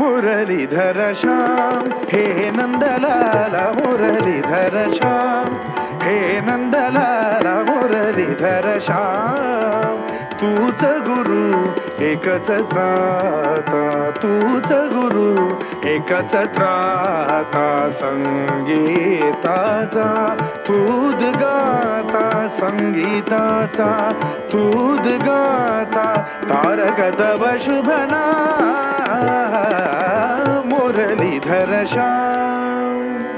मुरलीधर श्याम हे नंदलाला मुरलीधर श्याम हे नंदलाला मुरलीधर श्याम. तूच गुरु एकच त्राता तूच गुरु एकच त्राता संगीताचा तूद गाता संगीताचा तूद गाता तारक शुभना मुरलीधर श्याम।